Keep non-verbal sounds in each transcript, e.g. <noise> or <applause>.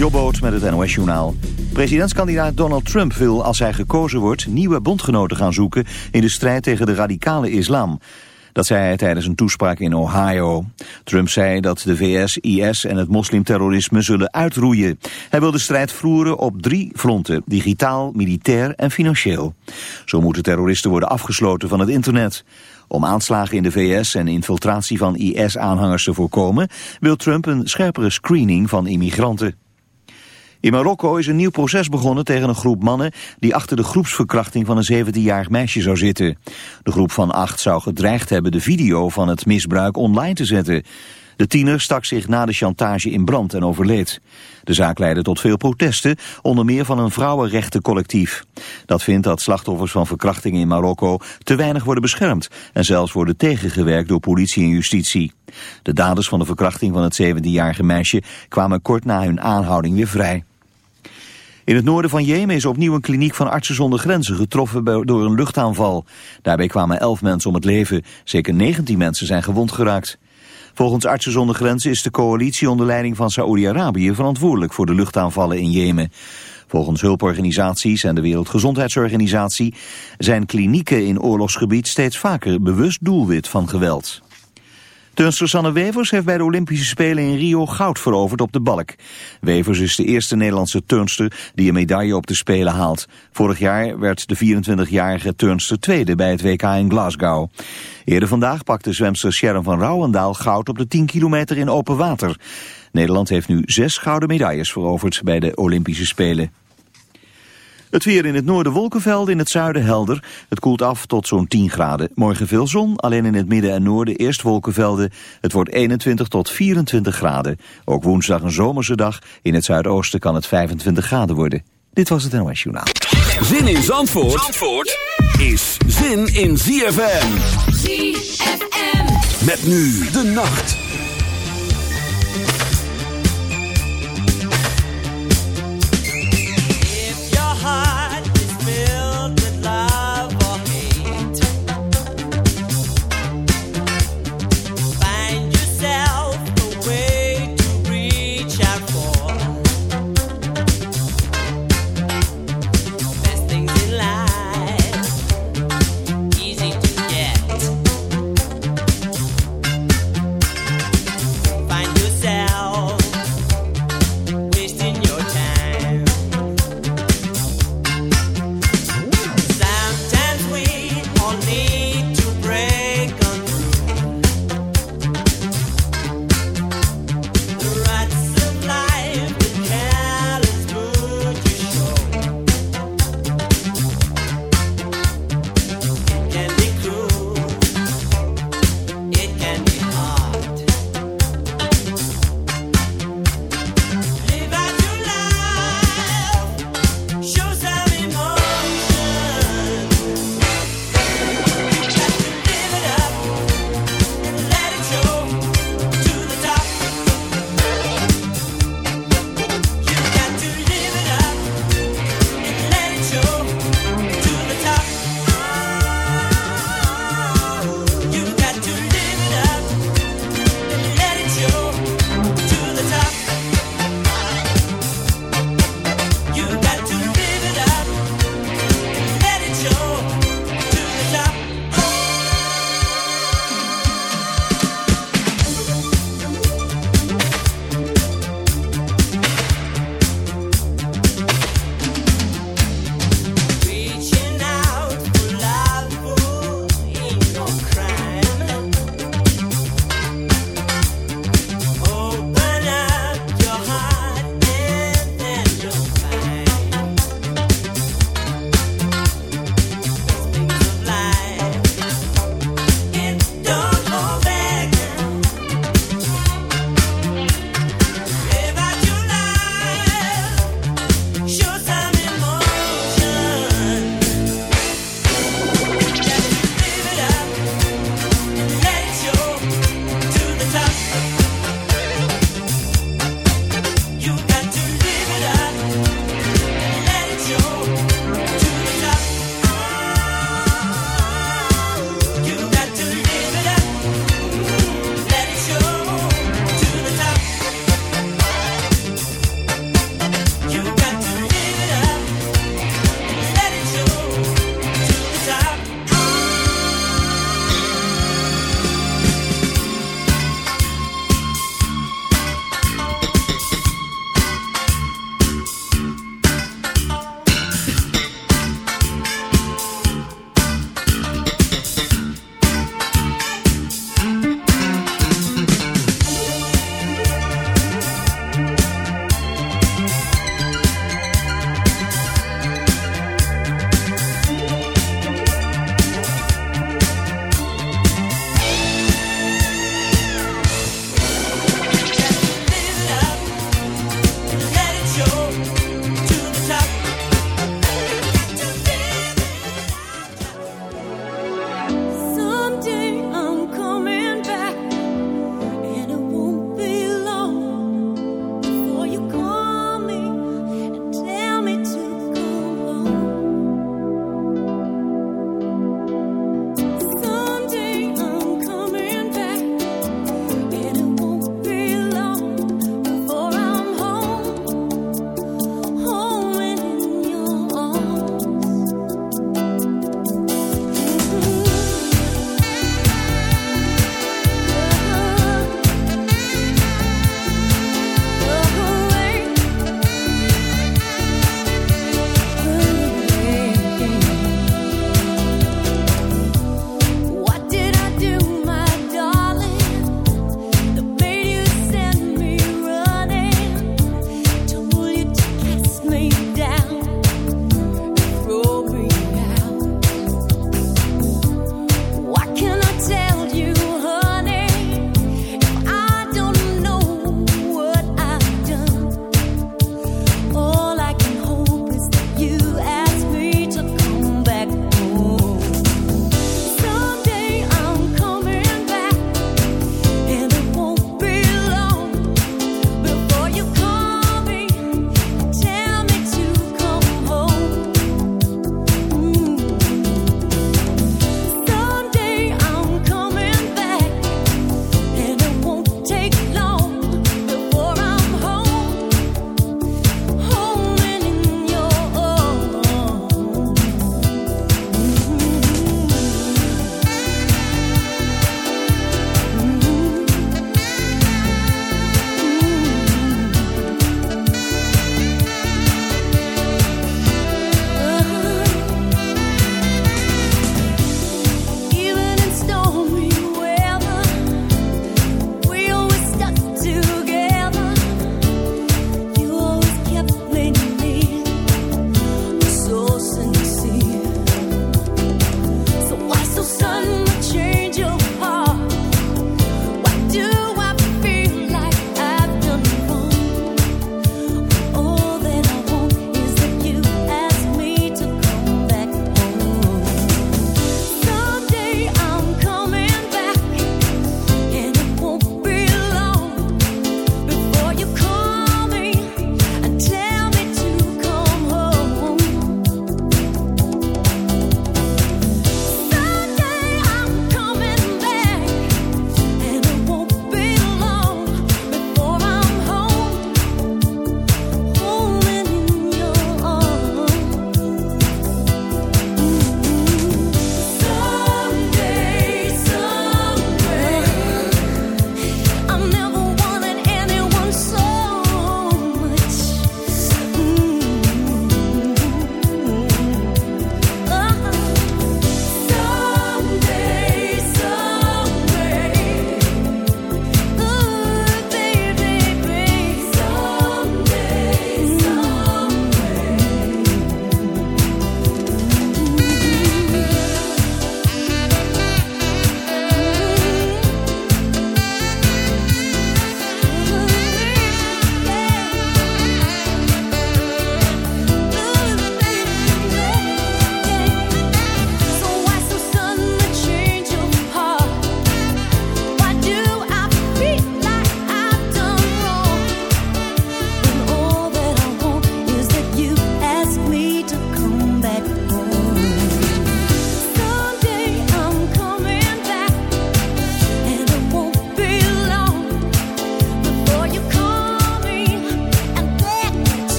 Jobboot met het NOS Journaal. Presidentskandidaat Donald Trump wil, als hij gekozen wordt... nieuwe bondgenoten gaan zoeken in de strijd tegen de radicale islam. Dat zei hij tijdens een toespraak in Ohio. Trump zei dat de VS, IS en het moslimterrorisme zullen uitroeien. Hij wil de strijd voeren op drie fronten. Digitaal, militair en financieel. Zo moeten terroristen worden afgesloten van het internet. Om aanslagen in de VS en infiltratie van IS-aanhangers te voorkomen... wil Trump een scherpere screening van immigranten. In Marokko is een nieuw proces begonnen tegen een groep mannen die achter de groepsverkrachting van een 17-jarig meisje zou zitten. De groep van acht zou gedreigd hebben de video van het misbruik online te zetten. De tiener stak zich na de chantage in brand en overleed. De zaak leidde tot veel protesten, onder meer van een vrouwenrechtencollectief. Dat vindt dat slachtoffers van verkrachtingen in Marokko te weinig worden beschermd en zelfs worden tegengewerkt door politie en justitie. De daders van de verkrachting van het 17-jarige meisje kwamen kort na hun aanhouding weer vrij. In het noorden van Jemen is opnieuw een kliniek van artsen zonder grenzen getroffen door een luchtaanval. Daarbij kwamen 11 mensen om het leven. Zeker 19 mensen zijn gewond geraakt. Volgens Artsen zonder Grenzen is de coalitie onder leiding van Saoedi-Arabië verantwoordelijk voor de luchtaanvallen in Jemen. Volgens hulporganisaties en de Wereldgezondheidsorganisatie zijn klinieken in oorlogsgebied steeds vaker bewust doelwit van geweld. Turnster Sanne Wevers heeft bij de Olympische Spelen in Rio goud veroverd op de balk. Wevers is de eerste Nederlandse turnster die een medaille op de Spelen haalt. Vorig jaar werd de 24-jarige turnster tweede bij het WK in Glasgow. Eerder vandaag pakte zwemster Sharon van Rouwendaal goud op de 10 kilometer in open water. Nederland heeft nu zes gouden medailles veroverd bij de Olympische Spelen. Het weer in het noorden wolkenvelden, in het zuiden helder. Het koelt af tot zo'n 10 graden. Morgen veel zon, alleen in het midden en noorden eerst wolkenvelden. Het wordt 21 tot 24 graden. Ook woensdag een zomerse dag. In het zuidoosten kan het 25 graden worden. Dit was het NOS Journaal. Zin in Zandvoort, Zandvoort is zin in ZFM. ZFM. Met nu de nacht.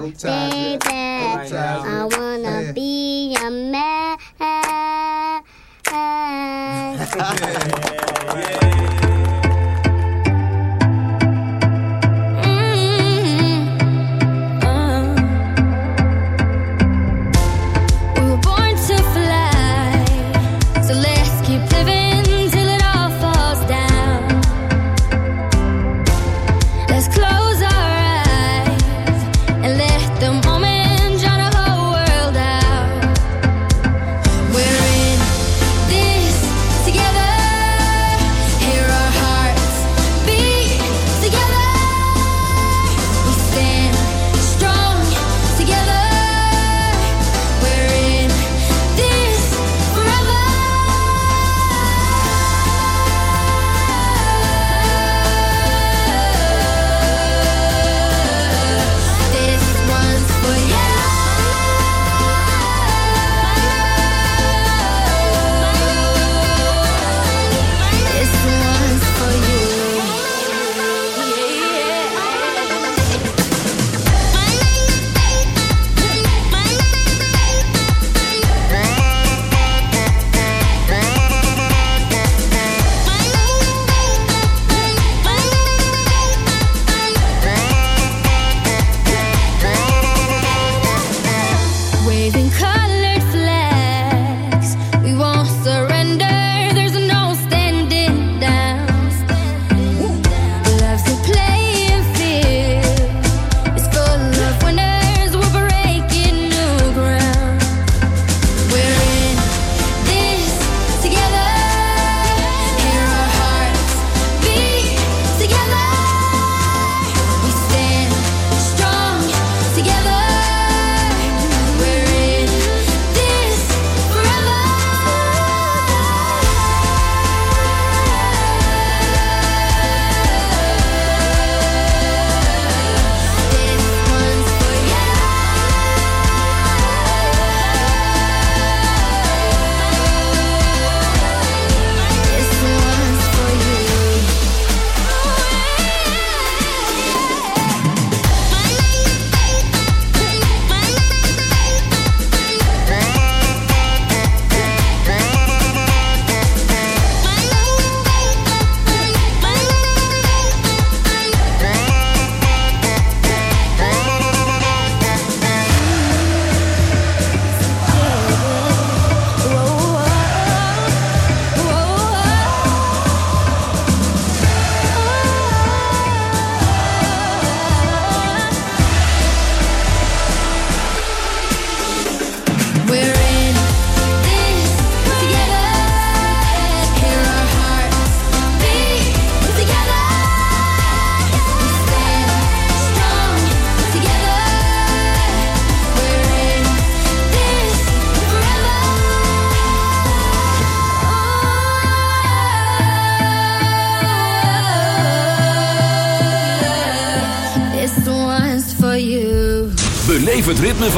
Baby,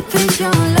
deep into your love.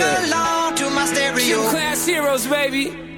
along to my stereo. Gym class heroes, baby.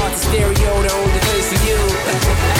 heart's a stereo, the only place for you. <laughs>